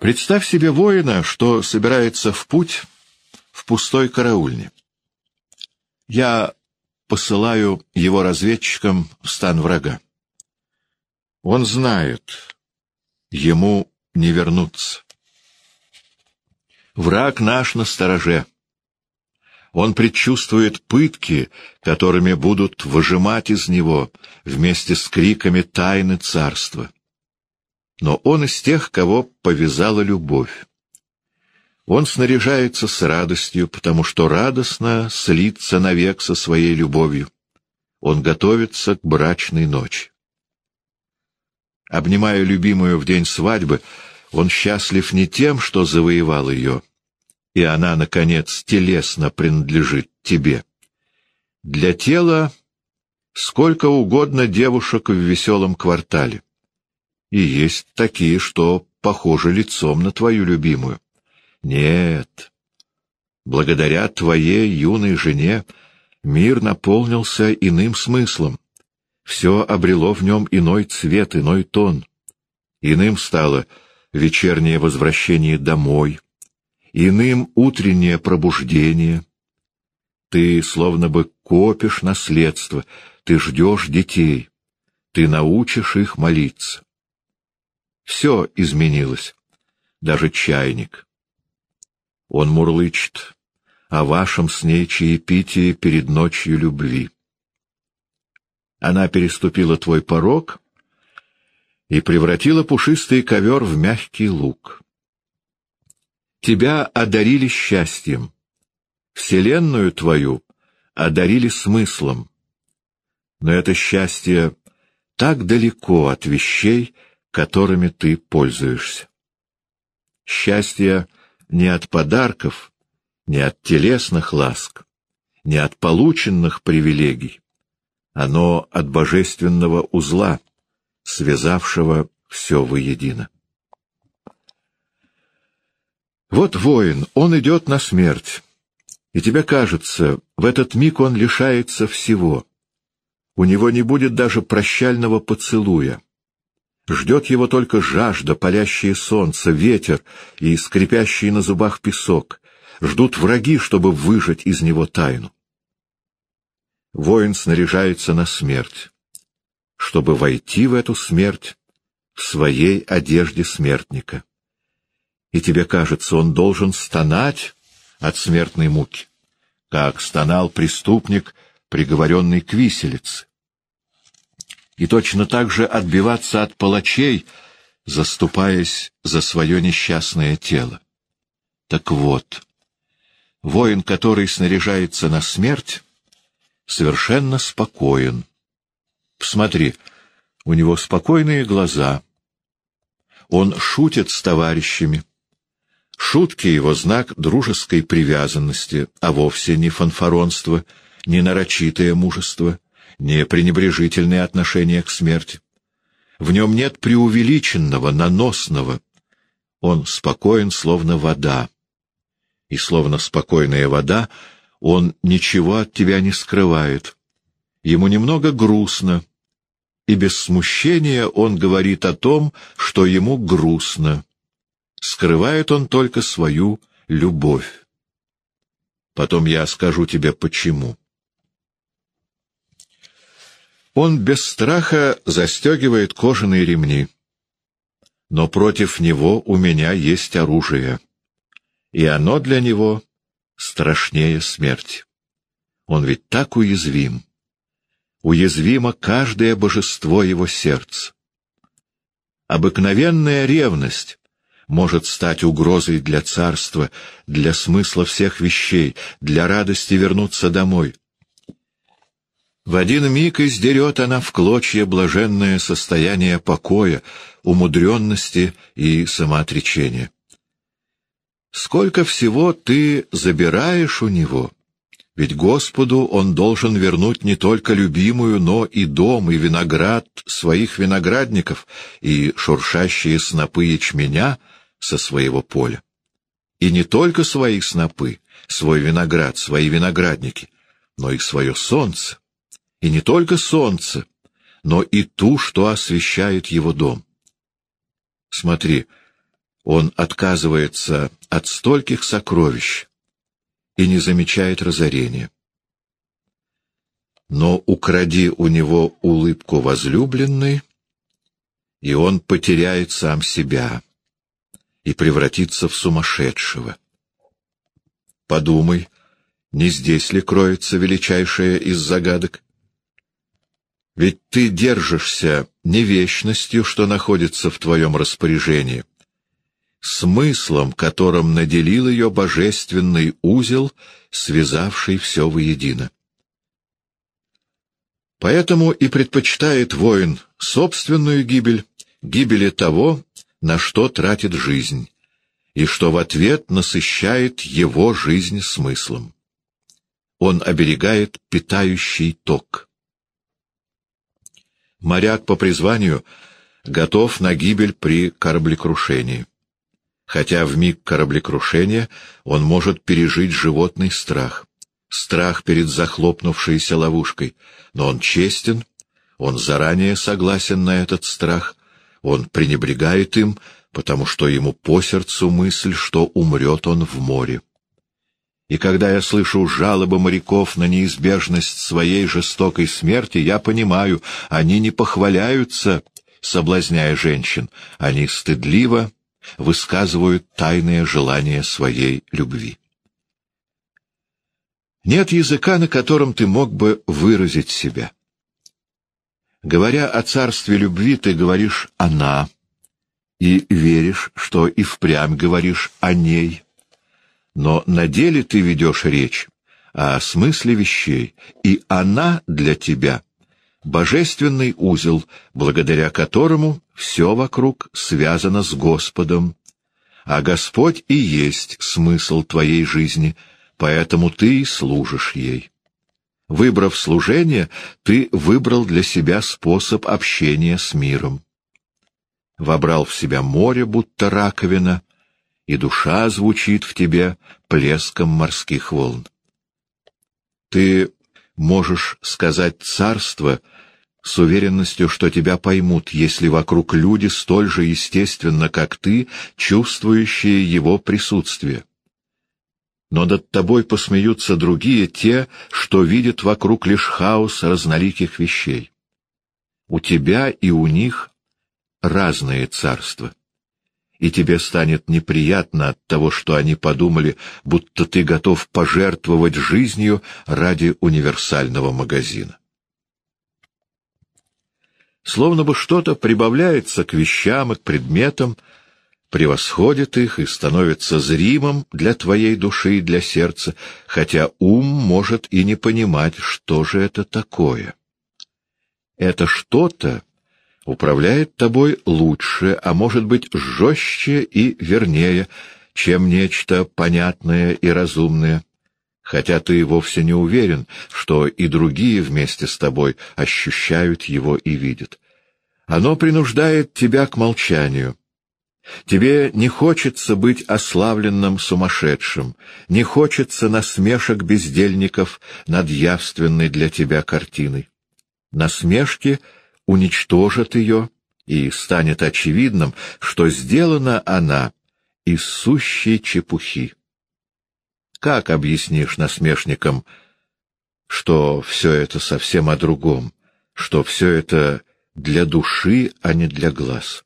Представь себе воина, что собирается в путь в пустой караульне. Я посылаю его разведчикам в стан врага. Он знает, ему не вернуться. Враг наш на стороже. Он предчувствует пытки, которыми будут выжимать из него вместе с криками тайны царства. Но он из тех, кого повязала любовь. Он снаряжается с радостью, потому что радостно слиться навек со своей любовью. Он готовится к брачной ночи. Обнимая любимую в день свадьбы, он счастлив не тем, что завоевал ее, и она, наконец, телесно принадлежит тебе. Для тела сколько угодно девушек в веселом квартале. И есть такие, что похожи лицом на твою любимую. Нет, благодаря твоей юной жене мир наполнился иным смыслом. Все обрело в нем иной цвет, иной тон. Иным стало вечернее возвращение домой, иным утреннее пробуждение. Ты словно бы копишь наследство, ты ждешь детей, ты научишь их молиться. Все изменилось, даже чайник. Он мурлычет о вашем с ней чаепитии перед ночью любви. Она переступила твой порог и превратила пушистый ковер в мягкий лук. Тебя одарили счастьем, вселенную твою одарили смыслом. Но это счастье так далеко от вещей, которыми ты пользуешься. Счастье не от подарков, не от телесных ласк, не от полученных привилегий. Оно от божественного узла, связавшего все воедино. Вот воин, он идет на смерть, и тебе кажется, в этот миг он лишается всего. У него не будет даже прощального поцелуя. Ждет его только жажда, палящее солнце, ветер и скрипящий на зубах песок. Ждут враги, чтобы выжать из него тайну. Воин снаряжается на смерть, чтобы войти в эту смерть в своей одежде смертника. И тебе кажется, он должен стонать от смертной муки, как стонал преступник, приговоренный к виселице и точно так же отбиваться от палачей, заступаясь за свое несчастное тело. Так вот, воин, который снаряжается на смерть, совершенно спокоен. Посмотри, у него спокойные глаза. Он шутит с товарищами. Шутки — его знак дружеской привязанности, а вовсе не фанфаронство, не нарочитое мужество — не пренебрежительное отношение к смерти. В нем нет преувеличенного, наносного. Он спокоен, словно вода. И словно спокойная вода, он ничего от тебя не скрывает. Ему немного грустно, и без смущения он говорит о том, что ему грустно. Скрывает он только свою любовь. Потом я скажу тебе, почему. Он без страха застегивает кожаные ремни. Но против него у меня есть оружие, и оно для него страшнее смерти. Он ведь так уязвим. Уязвимо каждое божество его сердца. Обыкновенная ревность может стать угрозой для царства, для смысла всех вещей, для радости вернуться домой. В один миг издерет она в клочья блаженное состояние покоя, умудренности и самоотречения. Сколько всего ты забираешь у него, ведь Господу он должен вернуть не только любимую, но и дом, и виноград своих виноградников, и шуршащие снопы ячменя со своего поля. И не только свои снопы, свой виноград, свои виноградники, но и свое солнце и не только солнце, но и ту, что освещает его дом. Смотри, Он отказывается от стольких сокровищ и не замечает разорения. Но укради у него улыбку возлюбленной, и он потеряет сам себя и превратится в сумасшедшего. Подумай, не здесь ли кроется величайшая из загадок? Ведь ты держишься не вечностью, что находится в твоем распоряжении, смыслом, которым наделил ее божественный узел, связавший все воедино. Поэтому и предпочитает воин собственную гибель, гибели того, на что тратит жизнь, и что в ответ насыщает его жизнь смыслом. Он оберегает питающий ток. Моряк по призванию готов на гибель при кораблекрушении. Хотя в миг кораблекрушения он может пережить животный страх, страх перед захлопнувшейся ловушкой, но он честен, он заранее согласен на этот страх, он пренебрегает им, потому что ему по сердцу мысль, что умрет он в море. И когда я слышу жалобы моряков на неизбежность своей жестокой смерти, я понимаю, они не похваляются, соблазняя женщин, они стыдливо высказывают тайное желание своей любви. Нет языка, на котором ты мог бы выразить себя. Говоря о царстве любви, ты говоришь «она», и веришь, что и впрямь говоришь о ней. Но на деле ты ведешь речь о смысле вещей, и она для тебя — божественный узел, благодаря которому все вокруг связано с Господом, а Господь и есть смысл твоей жизни, поэтому ты и служишь ей. Выбрав служение, ты выбрал для себя способ общения с миром. Вобрал в себя море, будто раковина, и душа звучит в тебе плеском морских волн. Ты можешь сказать царство с уверенностью, что тебя поймут, если вокруг люди столь же естественно, как ты, чувствующие его присутствие но над тобой посмеются другие, те, что видят вокруг лишь хаос разноликих вещей. У тебя и у них разные царства, и тебе станет неприятно от того, что они подумали, будто ты готов пожертвовать жизнью ради универсального магазина. Словно бы что-то прибавляется к вещам и к предметам, превосходит их и становится зримым для твоей души и для сердца, хотя ум может и не понимать, что же это такое. Это что-то управляет тобой лучше, а может быть жестче и вернее, чем нечто понятное и разумное, хотя ты вовсе не уверен, что и другие вместе с тобой ощущают его и видят. Оно принуждает тебя к молчанию, Тебе не хочется быть ославленным сумасшедшим, не хочется насмешек бездельников над явственной для тебя картиной. Насмешки уничтожат ее, и станет очевидным, что сделана она из сущей чепухи. Как объяснишь насмешникам, что все это совсем о другом, что все это для души, а не для глаз?